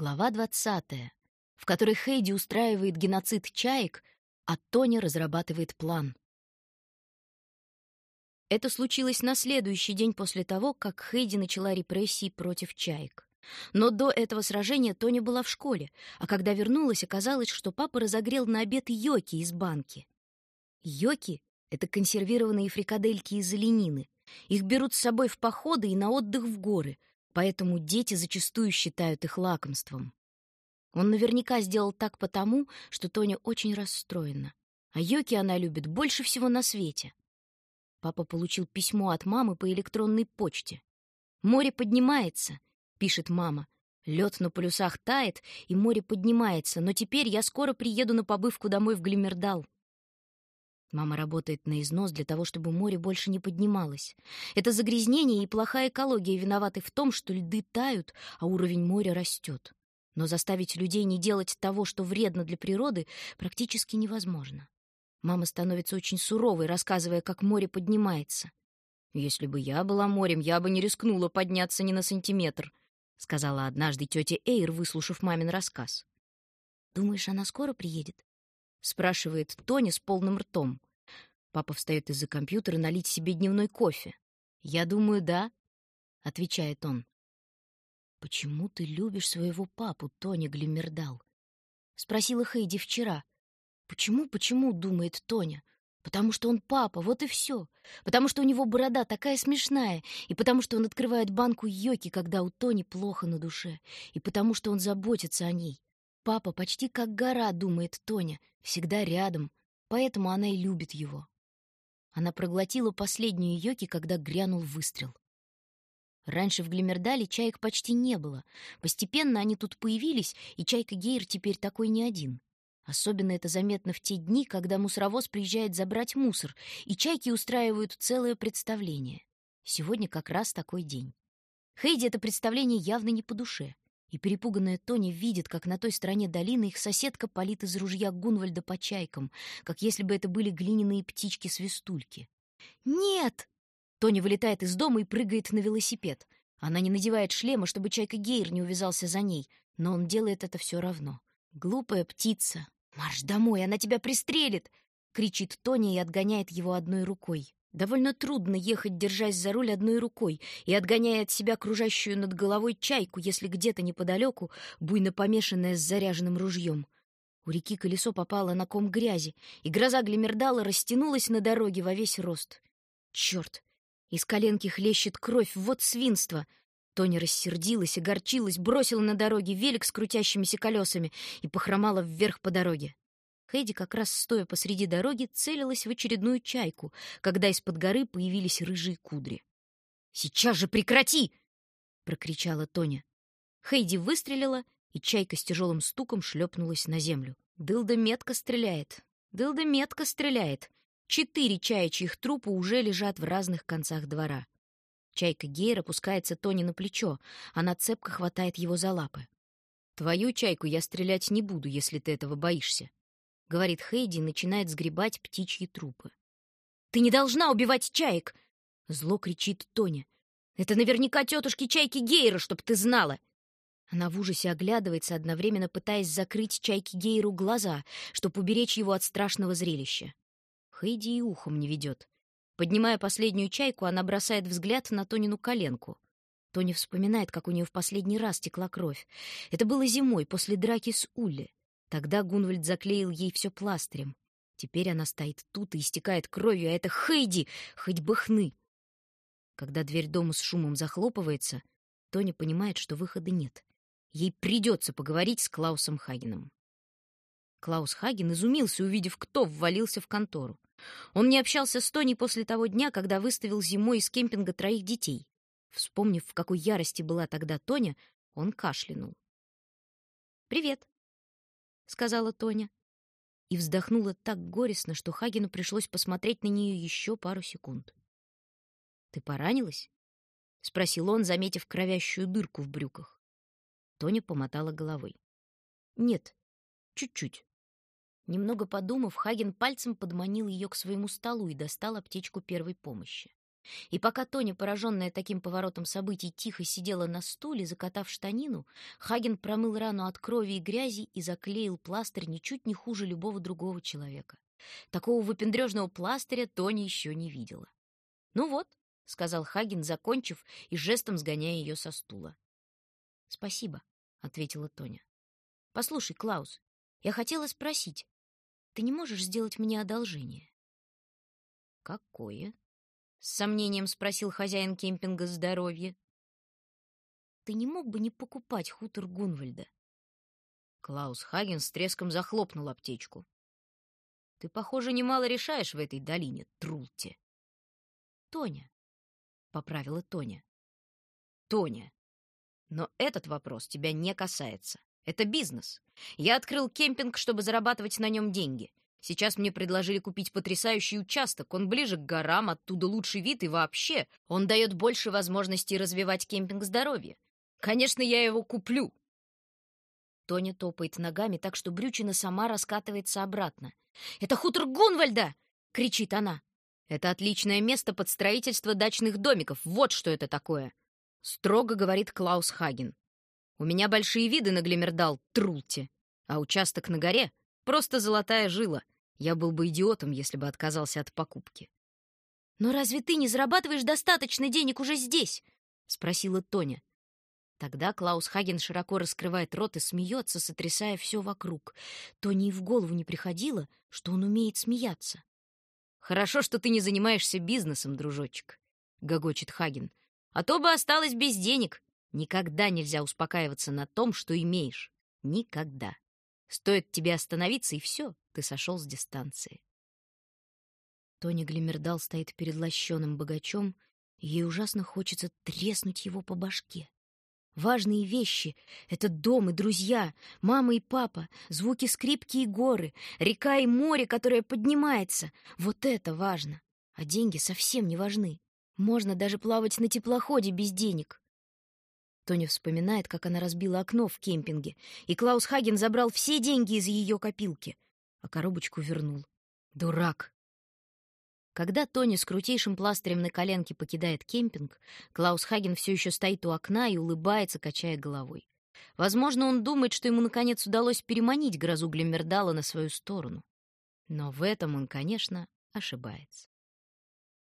Глава 20, в которой Хейди устраивает геноцид чаек, а Тоня разрабатывает план. Это случилось на следующий день после того, как Хейди начала репрессии против чаек. Но до этого сражения Тоня была в школе, а когда вернулась, оказалось, что папа разогрел на обед йоки из банки. Йоки — это консервированные фрикадельки из оленины. Их берут с собой в походы и на отдых в горы, поэтому дети зачастую считают их лакомством. Он наверняка сделал так потому, что Тоня очень расстроена. А йоки она любит больше всего на свете. Папа получил письмо от мамы по электронной почте. «Море поднимается», — пишет мама. «Лед на полюсах тает, и море поднимается, но теперь я скоро приеду на побывку домой в Глимердал». Мама работает на износ для того, чтобы море больше не поднималось. Это загрязнение и плохая экология виноваты в том, что льды тают, а уровень моря растет. Но заставить людей не делать того, что вредно для природы, практически невозможно. Мама становится очень суровой, рассказывая, как море поднимается. «Если бы я была морем, я бы не рискнула подняться ни на сантиметр», — сказала однажды тетя Эйр, выслушав мамин рассказ. «Думаешь, она скоро приедет?» — спрашивает Тоня с полным ртом. Папа встает из-за компьютера налить себе дневной кофе. «Я думаю, да», — отвечает он. «Почему ты любишь своего папу, Тоня Глимердал?» — спросила Хейди вчера. «Почему, почему?» — думает Тоня. «Потому что он папа, вот и все. Потому что у него борода такая смешная, и потому что он открывает банку йоки, когда у Тони плохо на душе, и потому что он заботится о ней. Папа почти как гора, думает Тоня, всегда рядом, поэтому она и любит его. Она проглотила последнюю йоки, когда грянул выстрел. Раньше в Глимердале чаек почти не было. Постепенно они тут появились, и чайка Гейр теперь такой не один. Особенно это заметно в те дни, когда мусоровоз приезжает забрать мусор, и чайки устраивают целое представление. Сегодня как раз такой день. Хейди это представление явно не по душе — и перепуганная Тони видит, как на той стороне долины их соседка палит из ружья Гунвальда по чайкам, как если бы это были глиняные птички-свистульки. «Нет!» Тони вылетает из дома и прыгает на велосипед. Она не надевает шлема, чтобы чайка Гейр не увязался за ней, но он делает это все равно. «Глупая птица! Марш домой, она тебя пристрелит!» — кричит Тони и отгоняет его одной рукой. Довольно трудно ехать, держась за руль одной рукой и отгоняя от себя кружащую над головой чайку, если где-то неподалеку буйно помешанная с заряженным ружьем. У реки колесо попало на ком грязи, и гроза Глимердала растянулась на дороге во весь рост. Черт! Из коленки хлещет кровь, вот свинство! Тоня рассердилась, огорчилась, бросила на дороге велик с крутящимися колесами и похромала вверх по дороге. Хэдди, как раз стоя посреди дороги, целилась в очередную чайку, когда из-под горы появились рыжие кудри. «Сейчас же прекрати!» — прокричала Тоня. Хейди выстрелила, и чайка с тяжелым стуком шлепнулась на землю. Дылда метко стреляет. Дылда метко стреляет. Четыре чаячьих трупа уже лежат в разных концах двора. Чайка Гейр опускается Тони на плечо. Она цепко хватает его за лапы. «Твою чайку я стрелять не буду, если ты этого боишься», — говорит Хейди начинает сгребать птичьи трупы. «Ты не должна убивать чаек!» — зло кричит Тоня. «Это наверняка тетушки чайки Гейра, чтоб ты знала!» Она в ужасе оглядывается, одновременно пытаясь закрыть чайки Гейру глаза, чтобы уберечь его от страшного зрелища. Хейди и ухом не ведет. Поднимая последнюю чайку, она бросает взгляд на Тонину коленку. Тоня вспоминает, как у нее в последний раз текла кровь. Это было зимой, после драки с Улли. Тогда Гунвальд заклеил ей все пластырем. Теперь она стоит тут и истекает кровью, а это Хейди, хоть бы хны. Когда дверь дома с шумом захлопывается, Тоня понимает, что выхода нет. Ей придется поговорить с Клаусом Хагеном. Клаус Хаген изумился, увидев, кто ввалился в контору. Он не общался с Тони после того дня, когда выставил зимой из кемпинга троих детей. Вспомнив, в какой ярости была тогда Тоня, он кашлянул. «Привет», сказала Тоня. И вздохнула так горестно, что Хагину пришлось посмотреть на нее еще пару секунд. «Ты поранилась?» — спросил он, заметив кровящую дырку в брюках. Тоня помотала головой. «Нет, чуть-чуть». Немного подумав, Хаген пальцем подманил ее к своему столу и достал аптечку первой помощи. И пока Тоня, пораженная таким поворотом событий, тихо сидела на стуле, закатав штанину, Хаген промыл рану от крови и грязи и заклеил пластырь ничуть не хуже любого другого человека. Такого выпендрежного пластыря Тоня еще не видела. «Ну вот», — сказал Хаген, закончив и жестом сгоняя ее со стула. «Спасибо», — ответила Тоня. «Послушай, Клаус, я хотела спросить, ты не можешь сделать мне одолжение?» «Какое?» — с сомнением спросил хозяин кемпинга здоровья. «Ты не мог бы не покупать хутор Гунвальда?» Клаус Хаген с треском захлопнул аптечку. «Ты, похоже, немало решаешь в этой долине, Трулте». «Тоня», — поправила Тоня. «Тоня, но этот вопрос тебя не касается. Это бизнес. Я открыл кемпинг, чтобы зарабатывать на нем деньги. Сейчас мне предложили купить потрясающий участок. Он ближе к горам, оттуда лучший вид и вообще. Он дает больше возможностей развивать кемпинг здоровья. Конечно, я его куплю. Тоня топает ногами так, что брючина сама раскатывается обратно. «Это хутор Гунвальда!» — кричит она. «Это отличное место под строительство дачных домиков. Вот что это такое!» — строго говорит Клаус Хаген. «У меня большие виды на Глимердал, Трулте, а участок на горе — просто золотая жила. Я был бы идиотом, если бы отказался от покупки». «Но разве ты не зарабатываешь достаточно денег уже здесь?» — спросила Тоня. Тогда Клаус Хаген широко раскрывает рот и смеется, сотрясая все вокруг. Тони и в голову не приходило, что он умеет смеяться. «Хорошо, что ты не занимаешься бизнесом, дружочек», — гогочет Хаген. А то бы осталось без денег. Никогда нельзя успокаиваться на том, что имеешь. Никогда. Стоит тебе остановиться, и все, ты сошел с дистанции. Тони Глимердал стоит перед лощеным богачом, и ей ужасно хочется треснуть его по башке. Важные вещи — это дом и друзья, мама и папа, звуки скрипки и горы, река и море, которое поднимается. Вот это важно. А деньги совсем не важны. Можно даже плавать на теплоходе без денег. Тоня вспоминает, как она разбила окно в кемпинге, и Клаус Хаген забрал все деньги из ее копилки, а коробочку вернул. Дурак! Когда Тоня с крутейшим пластырем на коленке покидает кемпинг, Клаус Хаген все еще стоит у окна и улыбается, качая головой. Возможно, он думает, что ему наконец удалось переманить грозу Глиммердала на свою сторону. Но в этом он, конечно, ошибается.